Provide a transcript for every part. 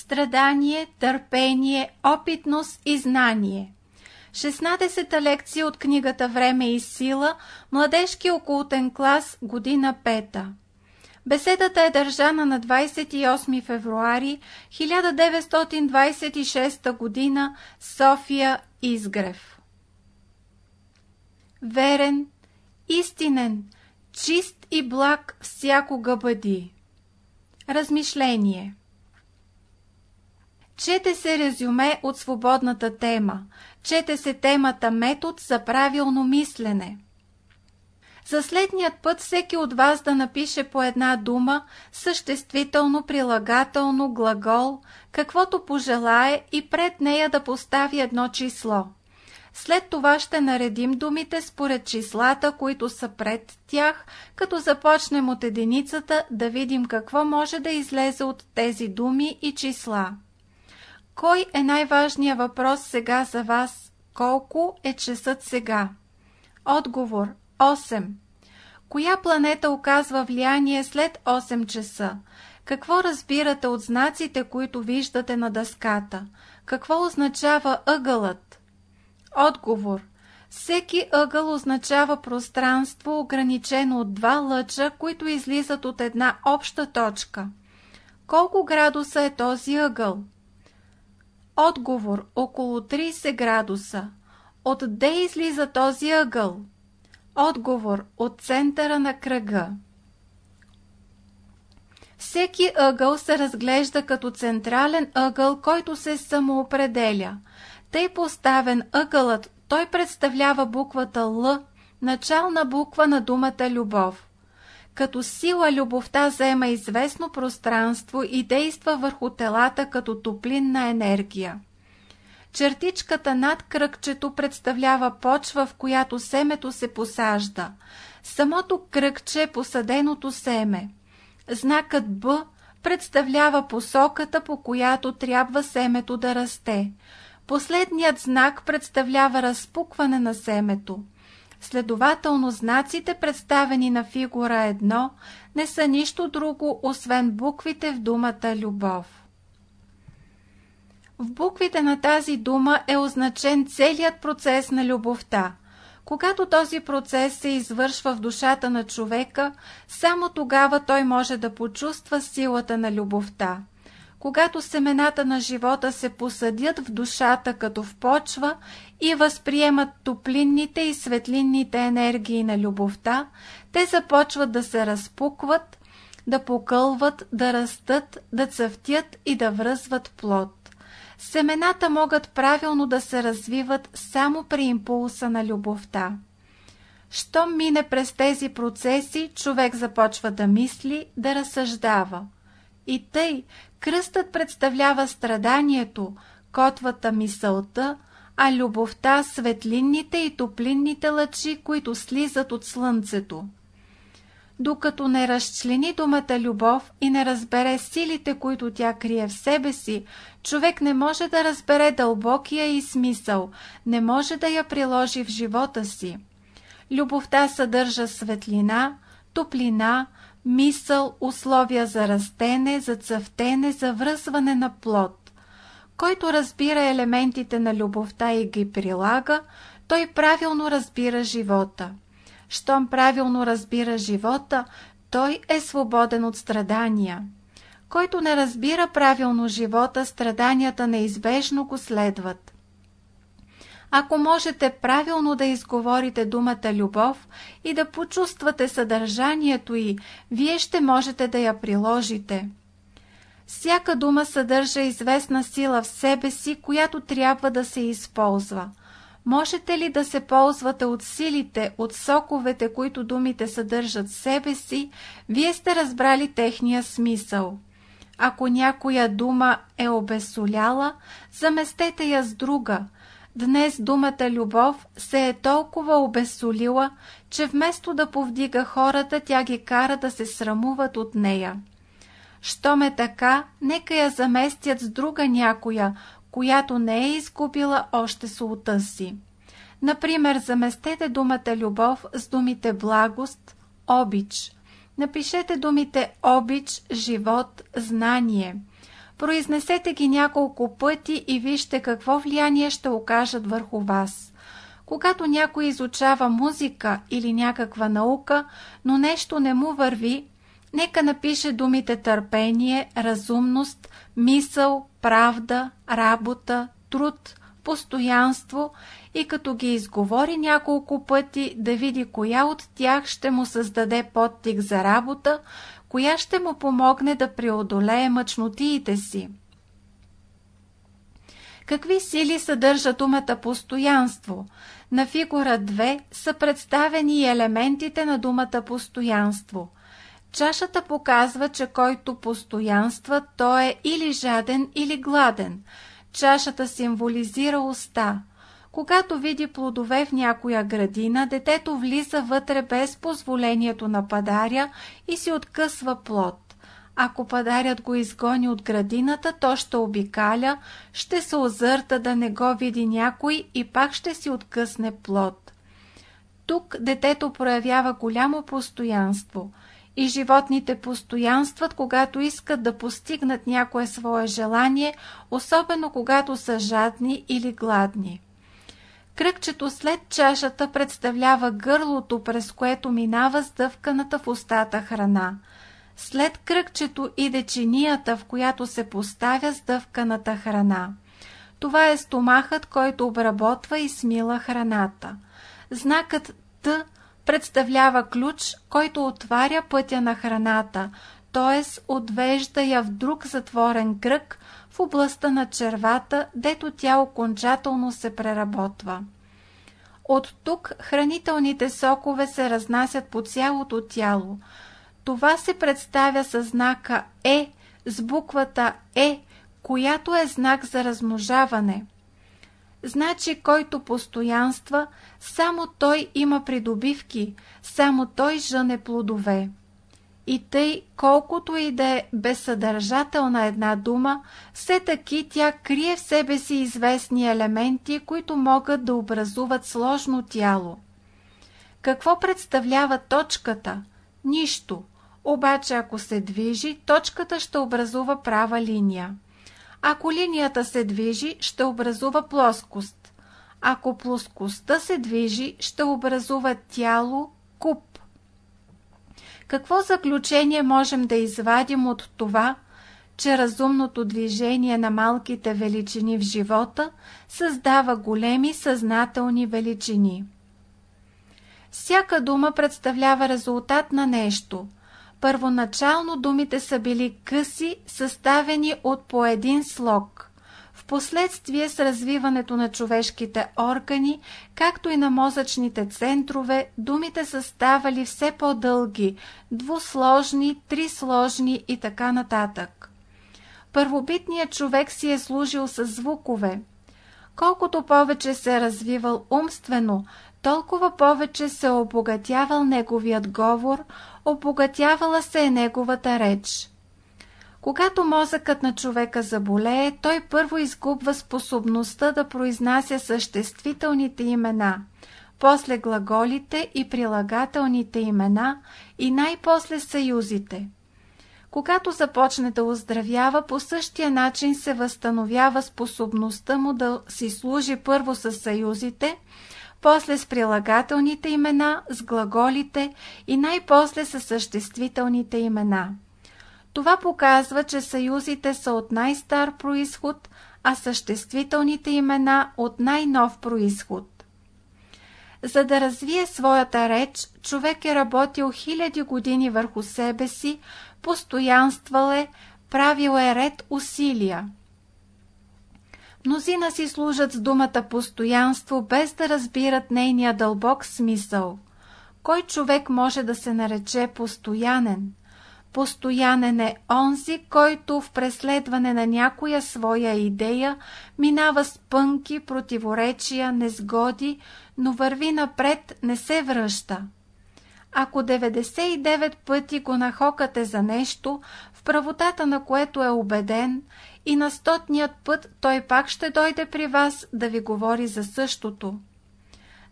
страдание, търпение, опитност и знание. 16-та лекция от книгата Време и сила, младежки окултен клас, година 5. Беседата е държана на 28 февруари 1926 година, София, Изгрев. Верен, истинен, чист и благ всякога бъди. Размишление Чете се резюме от свободната тема. Чете се темата метод за правилно мислене. За следният път всеки от вас да напише по една дума, съществително, прилагателно, глагол, каквото пожелае и пред нея да постави едно число. След това ще наредим думите според числата, които са пред тях, като започнем от единицата да видим какво може да излезе от тези думи и числа. Кой е най-важният въпрос сега за вас? Колко е часът сега? Отговор 8. Коя планета оказва влияние след 8 часа? Какво разбирате от знаците, които виждате на дъската? Какво означава ъгълът? Отговор. Всеки ъгъл означава пространство, ограничено от два лъча, които излизат от една обща точка. Колко градуса е този ъгъл? Отговор. Около 30 градуса. Отде излиза този ъгъл? Отговор от центъра на кръга. Всеки ъгъл се разглежда като централен ъгъл, който се самоопределя. Тъй поставен ъгълът, той представлява буквата Л, начална буква на думата любов. Като сила любовта заема известно пространство и действа върху телата като топлинна енергия. Чертичката над кръгчето представлява почва, в която семето се посажда. Самото кръгче е посаденото семе. Знакът Б представлява посоката, по която трябва семето да расте. Последният знак представлява разпукване на семето. Следователно, знаците, представени на фигура 1, не са нищо друго, освен буквите в думата любов. В буквите на тази дума е означен целият процес на любовта. Когато този процес се извършва в душата на човека, само тогава той може да почувства силата на любовта. Когато семената на живота се посадят в душата като в почва и възприемат топлинните и светлинните енергии на любовта, те започват да се разпукват, да покълват, да растат, да цъфтят и да връзват плод. Семената могат правилно да се развиват само при импулса на любовта. Щом мине през тези процеси, човек започва да мисли, да разсъждава. И тъй, кръстът представлява страданието, котвата мисълта, а любовта светлинните и топлинните лъчи, които слизат от слънцето докато не разчлени думата любов и не разбере силите, които тя крие в себе си, човек не може да разбере дълбокия и смисъл, не може да я приложи в живота си. Любовта съдържа светлина, топлина, мисъл, условия за растене, за цъфтене, за връзване на плод. Който разбира елементите на любовта и ги прилага, той правилно разбира живота щом правилно разбира живота, той е свободен от страдания. Който не разбира правилно живота, страданията неизбежно го следват. Ако можете правилно да изговорите думата любов и да почувствате съдържанието й, вие ще можете да я приложите. Всяка дума съдържа известна сила в себе си, която трябва да се използва. Можете ли да се ползвате от силите, от соковете, които думите съдържат в себе си, вие сте разбрали техния смисъл. Ако някоя дума е обесоляла, заместете я с друга. Днес думата любов се е толкова обесолила, че вместо да повдига хората, тя ги кара да се срамуват от нея. Щом е така, нека я заместят с друга някоя, която не е изгубила още султа си. Например, заместете думата любов с думите благост, обич. Напишете думите обич, живот, знание. Произнесете ги няколко пъти и вижте какво влияние ще окажат върху вас. Когато някой изучава музика или някаква наука, но нещо не му върви, нека напише думите търпение, разумност, мисъл, правда, работа, труд, постоянство и като ги изговори няколко пъти да види коя от тях ще му създаде подтик за работа, коя ще му помогне да преодолее мъчнотиите си. Какви сили съдържа думата постоянство? На фигура 2 са представени и елементите на думата постоянство. Чашата показва, че който постоянства, той е или жаден, или гладен. Чашата символизира уста. Когато види плодове в някоя градина, детето влиза вътре без позволението на падаря и си откъсва плод. Ако падарят го изгони от градината, то ще обикаля, ще се озърта да не го види някой и пак ще си откъсне плод. Тук детето проявява голямо постоянство – и животните постоянстват, когато искат да постигнат някое свое желание, особено когато са жадни или гладни. Кръгчето след чашата представлява гърлото, през което минава сдъвканата в устата храна. След кръгчето иде чинията, в която се поставя сдъвканата храна. Това е стомахът, който обработва и смила храната. Знакът Т представлява ключ, който отваря пътя на храната, т.е. отвежда я в друг затворен кръг областта на червата, дето тя окончателно се преработва. От тук хранителните сокове се разнасят по цялото тяло. Това се представя със знака Е, с буквата Е, която е знак за размножаване – Значи, който постоянства, само той има придобивки, само той жъне плодове. И тъй, колкото и да е безсъдържателна една дума, все таки тя крие в себе си известни елементи, които могат да образуват сложно тяло. Какво представлява точката? Нищо. Обаче, ако се движи, точката ще образува права линия. Ако линията се движи, ще образува плоскост. Ако плоскостта се движи, ще образува тяло, куб. Какво заключение можем да извадим от това, че разумното движение на малките величини в живота създава големи съзнателни величини? Всяка дума представлява резултат на нещо – Първоначално думите са били къси, съставени от по един слог. Впоследствие с развиването на човешките органи, както и на мозъчните центрове, думите са ставали все по-дълги, двусложни, трисложни и така нататък. Първобитният човек си е служил с звукове. Колкото повече се е развивал умствено, толкова повече се е обогатявал неговият говор, обогатявала се е неговата реч. Когато мозъкът на човека заболее, той първо изгубва способността да произнася съществителните имена, после глаголите и прилагателните имена и най-после съюзите. Когато започне да оздравява, по същия начин се възстановява способността му да си служи първо с съюзите, после с прилагателните имена, с глаголите и най-после с съществителните имена. Това показва, че съюзите са от най-стар происход, а съществителните имена от най-нов происход. За да развие своята реч, човек е работил хиляди години върху себе си, постоянствал е, правил е ред усилия. Мнозина си служат с думата постоянство, без да разбират нейния дълбок смисъл. Кой човек може да се нарече постоянен? Постоянен е онзи, който в преследване на някоя своя идея минава с пънки, противоречия, незгоди, но върви напред, не се връща. Ако 99 пъти го нахокате за нещо, в правотата на което е убеден, и на стотният път той пак ще дойде при вас да ви говори за същото.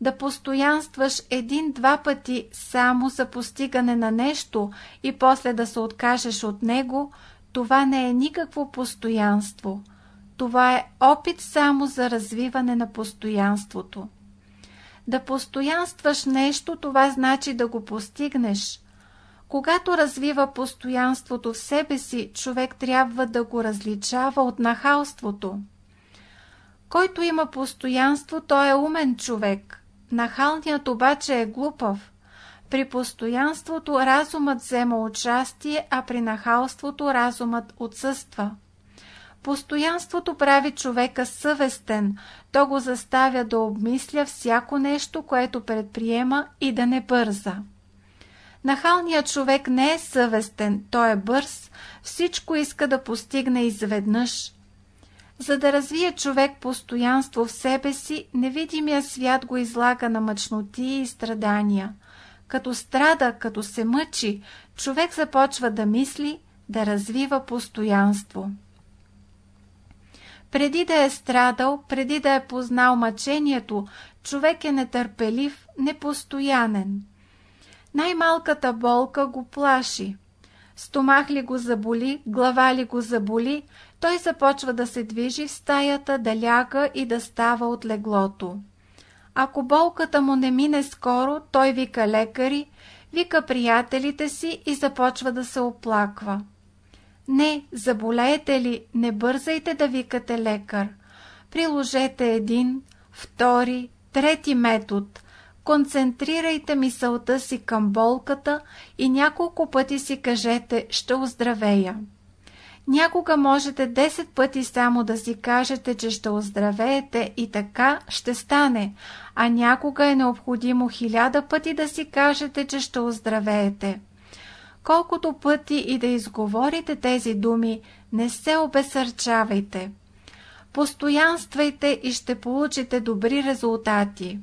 Да постоянстваш един-два пъти само за постигане на нещо и после да се откажеш от него, това не е никакво постоянство. Това е опит само за развиване на постоянството. Да постоянстваш нещо, това значи да го постигнеш. Когато развива постоянството в себе си, човек трябва да го различава от нахалството. Който има постоянство, той е умен човек. Нахалният обаче е глупав. При постоянството разумът взема участие, а при нахалството разумът отсъства. Постоянството прави човека съвестен, то го заставя да обмисля всяко нещо, което предприема и да не бърза. Нахалният човек не е съвестен, той е бърз, всичко иска да постигне изведнъж. За да развие човек постоянство в себе си, невидимия свят го излага на мъчноти и страдания. Като страда, като се мъчи, човек започва да мисли, да развива постоянство. Преди да е страдал, преди да е познал мъчението, човек е нетърпелив, непостоянен. Най-малката болка го плаши. Стомах ли го заболи, глава ли го заболи, той започва да се движи в стаята, да ляга и да става от леглото. Ако болката му не мине скоро, той вика лекари, вика приятелите си и започва да се оплаква. Не, заболеете ли, не бързайте да викате лекар. Приложете един, втори, трети метод. Концентрирайте мисълта си към болката и няколко пъти си кажете «ще оздравея». Някога можете 10 пъти само да си кажете, че ще оздравеете и така ще стане, а някога е необходимо хиляда пъти да си кажете, че ще оздравеете. Колкото пъти и да изговорите тези думи, не се обесърчавайте. Постоянствайте и ще получите добри резултати.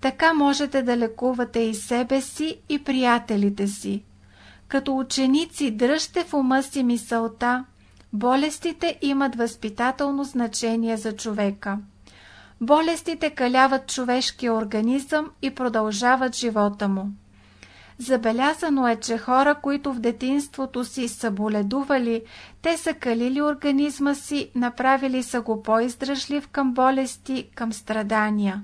Така можете да лекувате и себе си, и приятелите си. Като ученици дръжте в ума си мисълта, болестите имат възпитателно значение за човека. Болестите каляват човешкия организъм и продължават живота му. Забелязано е, че хора, които в детинството си са боледували, те са калили организма си, направили са го по-издръжлив към болести, към страдания.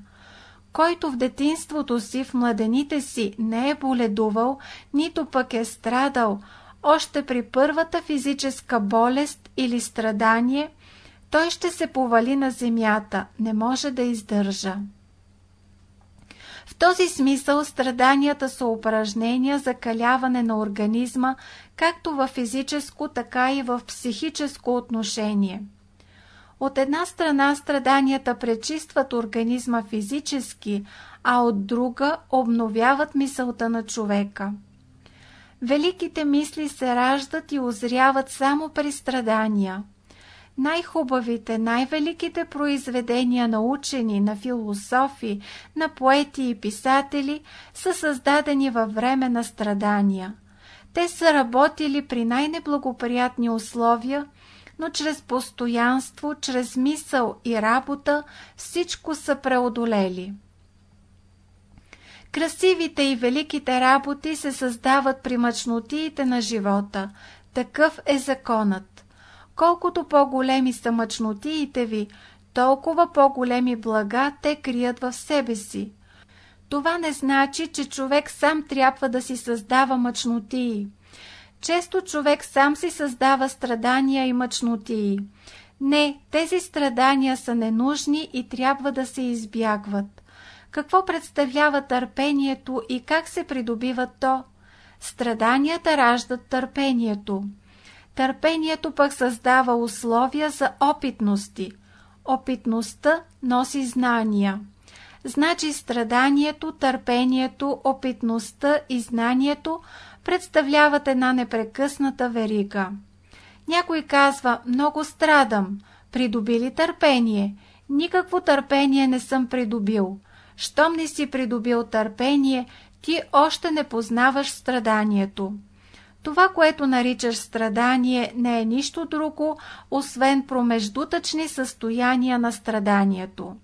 Който в детинството си, в младените си не е боледувал, нито пък е страдал, още при първата физическа болест или страдание, той ще се повали на земята, не може да издържа. В този смисъл страданията са упражнения за каляване на организма, както в физическо, така и в психическо отношение. От една страна страданията пречистват организма физически, а от друга обновяват мисълта на човека. Великите мисли се раждат и озряват само при страдания. Най-хубавите, най-великите произведения на учени, на философи, на поети и писатели са създадени във време на страдания. Те са работили при най-неблагоприятни условия, но чрез постоянство, чрез мисъл и работа всичко са преодолели. Красивите и великите работи се създават при мъчнотиите на живота. Такъв е законът. Колкото по-големи са мъчнотиите ви, толкова по-големи блага те крият в себе си. Това не значи, че човек сам трябва да си създава мъчнотии. Често човек сам си създава страдания и мъчнотии. Не, тези страдания са ненужни и трябва да се избягват. Какво представлява търпението и как се придобива то? Страданията раждат търпението. Търпението пък създава условия за опитности. Опитността носи знания. Значи страданието, търпението, опитността и знанието представляват една непрекъсната верига. Някой казва, много страдам, придобили търпение. Никакво търпение не съм придобил. Щом не си придобил търпение, ти още не познаваш страданието. Това, което наричаш страдание, не е нищо друго, освен промеждутъчни състояния на страданието.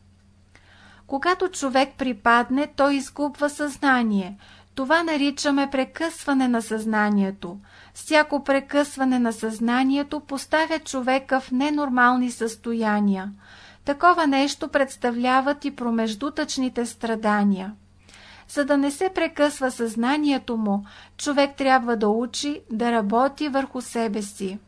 Когато човек припадне, той изгубва съзнание – Това наричаме прекъсване на съзнанието. Всяко прекъсване на съзнанието поставя човека в ненормални състояния. Такова нещо представляват и промеждутъчните страдания. За да не се прекъсва съзнанието му, човек трябва да учи да работи върху себе си.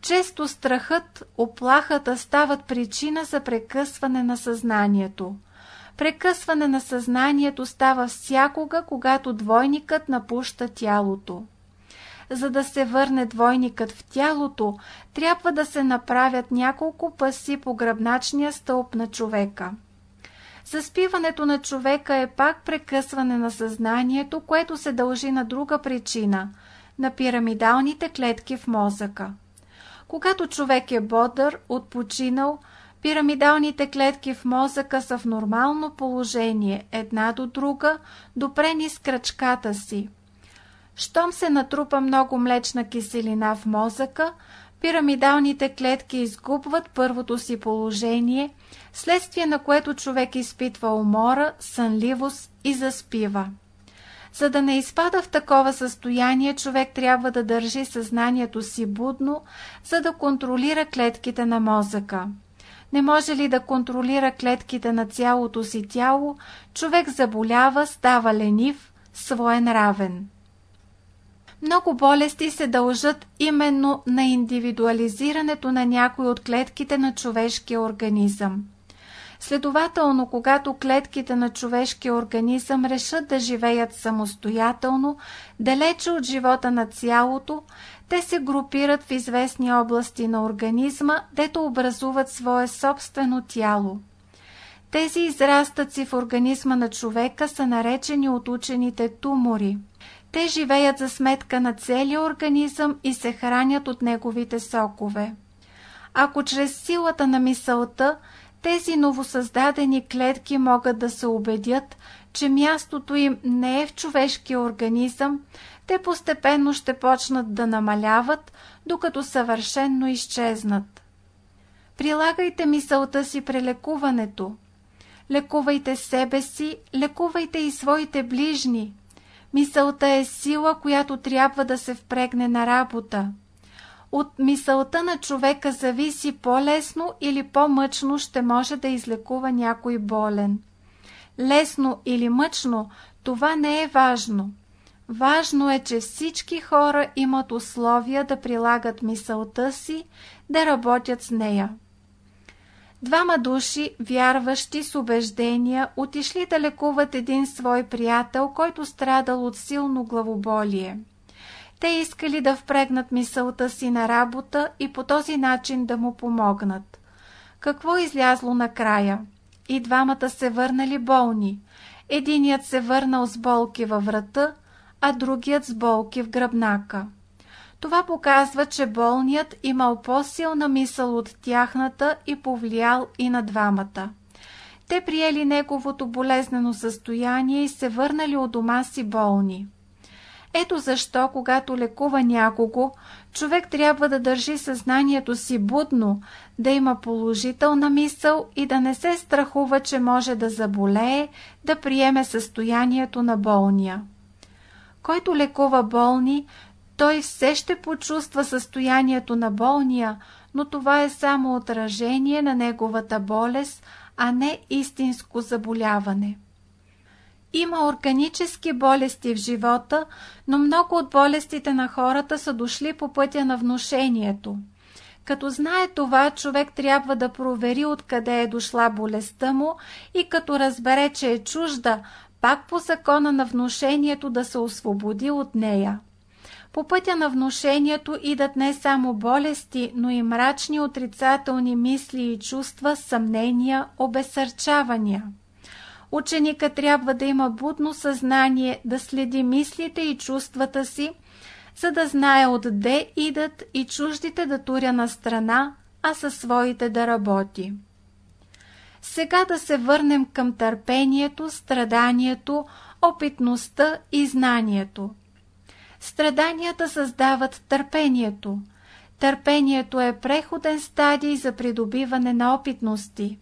Често страхът, оплахата стават причина за прекъсване на съзнанието. Прекъсване на съзнанието става всякога, когато двойникът напуща тялото. За да се върне двойникът в тялото, трябва да се направят няколко паси по гръбначния стълб на човека. Заспиването на човека е пак прекъсване на съзнанието, което се дължи на друга причина – на пирамидалните клетки в мозъка. Когато човек е бодър, отпочинал, пирамидалните клетки в мозъка са в нормално положение, една до друга, допрени с кръчката си. Щом се натрупа много млечна киселина в мозъка, пирамидалните клетки изгубват първото си положение, следствие на което човек изпитва умора, сънливост и заспива. За да не изпада в такова състояние, човек трябва да държи съзнанието си будно, за да контролира клетките на мозъка. Не може ли да контролира клетките на цялото си тяло, човек заболява, става ленив, своенравен. Много болести се дължат именно на индивидуализирането на някои от клетките на човешкия организъм. Следователно, когато клетките на човешкия организъм решат да живеят самостоятелно, далече от живота на цялото, те се групират в известни области на организма, дето образуват свое собствено тяло. Тези израстъци в организма на човека са наречени от учените тумори. Те живеят за сметка на целия организъм и се хранят от неговите сокове. Ако чрез силата на мисълта тези новосъздадени клетки могат да се убедят, че мястото им не е в човешкия организъм, те постепенно ще почнат да намаляват, докато съвършенно изчезнат. Прилагайте мисълта си при лекуването. Лекувайте себе си, лекувайте и своите ближни. Мисълта е сила, която трябва да се впрегне на работа. От мисълта на човека зависи по-лесно или по-мъчно ще може да излекува някой болен. Лесно или мъчно, това не е важно. Важно е, че всички хора имат условия да прилагат мисълта си, да работят с нея. Двама души, вярващи с убеждения, отишли да лекуват един свой приятел, който страдал от силно главоболие. Те искали да впрегнат мисълта си на работа и по този начин да му помогнат. Какво излязло накрая? И двамата се върнали болни. Единият се върнал с болки във врата, а другият с болки в гръбнака. Това показва, че болният имал по-силна мисъл от тяхната и повлиял и на двамата. Те приели неговото болезнено състояние и се върнали от дома си болни. Ето защо, когато лекува някого, човек трябва да държи съзнанието си будно, да има положителна мисъл и да не се страхува, че може да заболее, да приеме състоянието на болния. Който лекува болни, той все ще почувства състоянието на болния, но това е само отражение на неговата болест, а не истинско заболяване. Има органически болести в живота, но много от болестите на хората са дошли по пътя на внушението. Като знае това, човек трябва да провери откъде е дошла болестта му и като разбере, че е чужда, пак по закона на внушението да се освободи от нея. По пътя на внушението идат не само болести, но и мрачни отрицателни мисли и чувства, съмнения, обесърчавания. Ученика трябва да има будно съзнание, да следи мислите и чувствата си, за да знае отде идат и чуждите да туря на страна, а със своите да работи. Сега да се върнем към търпението, страданието, опитността и знанието. Страданията създават търпението. Търпението е преходен стадий за придобиване на опитности.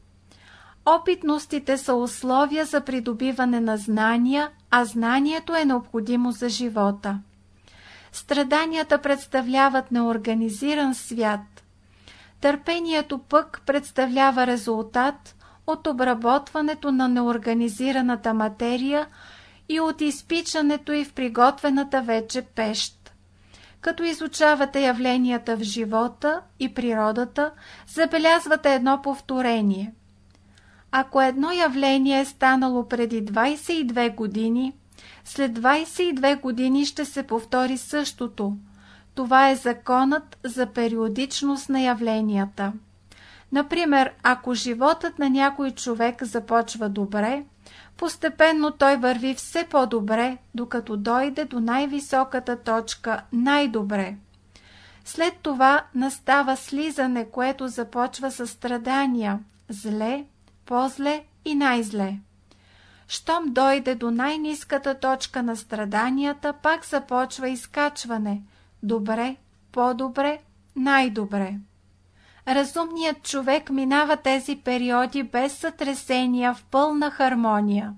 Опитностите са условия за придобиване на знания, а знанието е необходимо за живота. Страданията представляват неорганизиран свят. Търпението пък представлява резултат от обработването на неорганизираната материя и от изпичането й в приготвената вече пещ. Като изучавате явленията в живота и природата, забелязвате едно повторение. Ако едно явление е станало преди 22 години, след 22 години ще се повтори същото. Това е законът за периодичност на явленията. Например, ако животът на някой човек започва добре, постепенно той върви все по-добре, докато дойде до най-високата точка най-добре. След това настава слизане, което започва с страдания, зле, по-зле и най-зле. Щом дойде до най-низката точка на страданията, пак започва изкачване. Добре, по-добре, най-добре. Разумният човек минава тези периоди без сътресения в пълна хармония.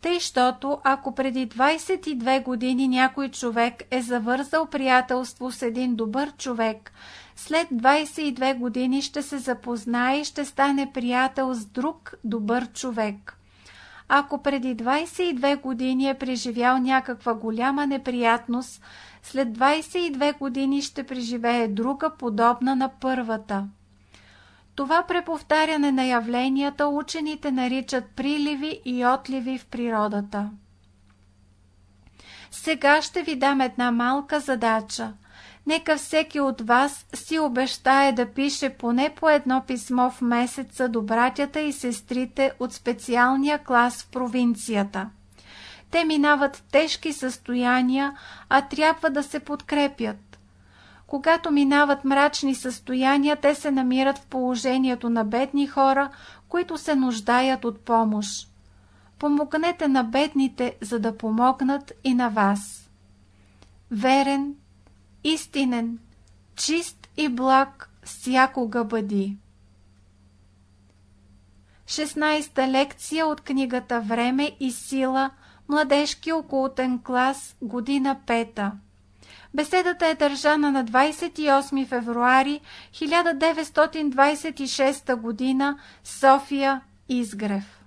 Тъй, щото ако преди 22 години някой човек е завързал приятелство с един добър човек, след 22 години ще се запознае и ще стане приятел с друг добър човек. Ако преди 22 години е преживял някаква голяма неприятност, след 22 години ще преживее друга подобна на първата. Това преповтаряне на явленията учените наричат приливи и отливи в природата. Сега ще ви дам една малка задача. Нека всеки от вас си обещае да пише поне по едно писмо в месеца до братята и сестрите от специалния клас в провинцията. Те минават тежки състояния, а трябва да се подкрепят. Когато минават мрачни състояния, те се намират в положението на бедни хора, които се нуждаят от помощ. Помогнете на бедните, за да помогнат и на вас. Верен, истинен, чист и благ всякога бъди. 16-та лекция от книгата Време и сила, младежки окултен клас, година пета. Беседата е държана на 28 февруари 1926 година, София, Изгрев.